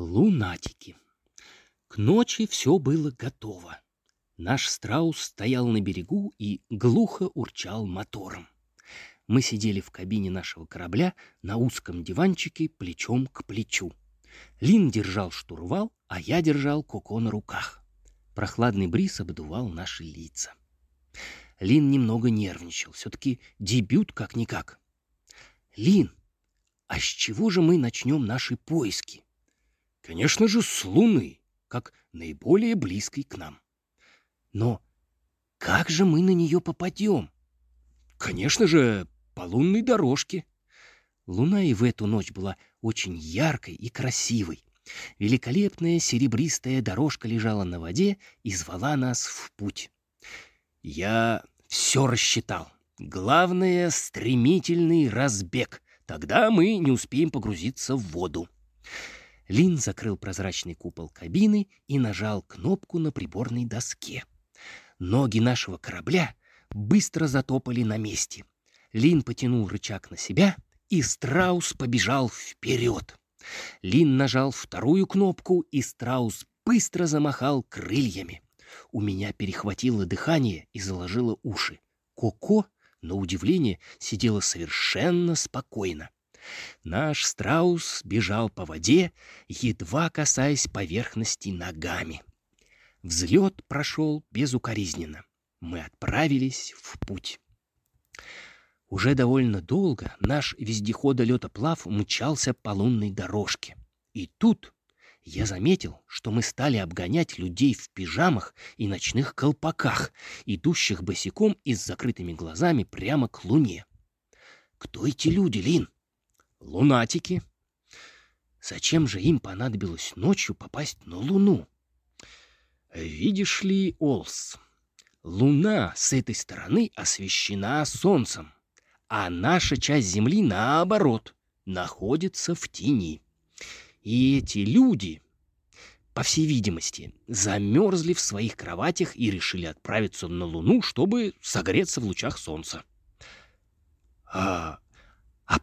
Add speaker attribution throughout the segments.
Speaker 1: Лунатики. К ночи все было готово. Наш страус стоял на берегу и глухо урчал мотором. Мы сидели в кабине нашего корабля на узком диванчике плечом к плечу. Лин держал штурвал, а я держал Коко на руках. Прохладный бриз обдувал наши лица. Лин немного нервничал. Все-таки дебют как-никак. «Лин, а с чего же мы начнем наши поиски?»
Speaker 2: Конечно же, с Луны, как наиболее близкой к нам.
Speaker 1: Но как же мы на нее попадем?
Speaker 2: Конечно же, по лунной дорожке.
Speaker 1: Луна и в эту ночь была очень яркой и красивой. Великолепная серебристая дорожка лежала на воде и звала нас в путь. Я все рассчитал. Главное — стремительный разбег. Тогда мы не успеем погрузиться в воду. Лин закрыл прозрачный купол кабины и нажал кнопку на приборной доске. Ноги нашего корабля быстро затопали на месте. Лин потянул рычаг на себя, и страус побежал вперед. Лин нажал вторую кнопку, и страус быстро замахал крыльями. У меня перехватило дыхание и заложило уши. Коко, на удивление, сидела совершенно спокойно. Наш страус бежал по воде, едва касаясь поверхности ногами. Взлет прошел безукоризненно. Мы отправились в путь. Уже довольно долго наш вездеходолетоплав мчался по лунной дорожке. И тут я заметил, что мы стали обгонять людей в пижамах и ночных колпаках, идущих босиком и с закрытыми глазами прямо к луне. Кто эти люди, Лин? Лунатики. Зачем же им понадобилось ночью попасть на Луну? Видишь ли, Олс, Луна с этой стороны освещена Солнцем, а наша часть Земли, наоборот, находится в тени. И эти люди, по всей видимости, замерзли в своих кроватях и решили отправиться на Луну, чтобы согреться в лучах Солнца. А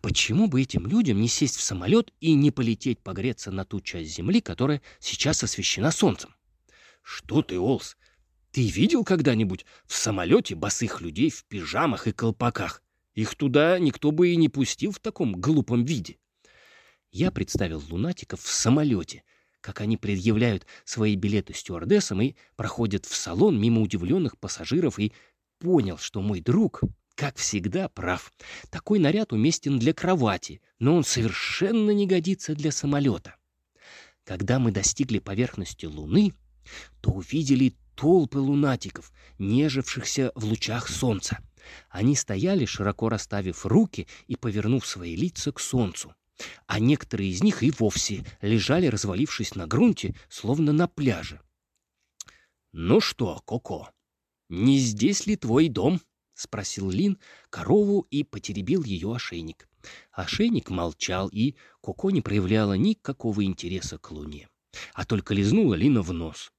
Speaker 1: почему бы этим людям не сесть в самолет и не полететь погреться на ту часть Земли, которая сейчас освещена Солнцем?
Speaker 2: Что ты, Олс, ты видел когда-нибудь в самолете босых людей в пижамах и колпаках? Их туда никто бы и не пустил в таком глупом виде.
Speaker 1: Я представил лунатиков в самолете, как они предъявляют свои билеты стюардессам и проходят в салон мимо удивленных пассажиров, и понял, что мой друг как всегда, прав. Такой наряд уместен для кровати, но он совершенно не годится для самолета. Когда мы достигли поверхности Луны, то увидели толпы лунатиков, нежившихся в лучах солнца. Они стояли, широко расставив руки и повернув свои лица к солнцу. А некоторые из них и вовсе лежали, развалившись на грунте, словно на пляже. «Ну что, Коко, не здесь ли твой дом?» — спросил Лин корову и потеребил ее ошейник. Ошейник молчал, и Коко не проявляла никакого интереса к луне, а только лизнула Лина в нос.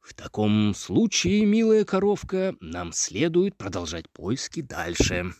Speaker 1: «В таком случае, милая коровка, нам следует продолжать поиски дальше»,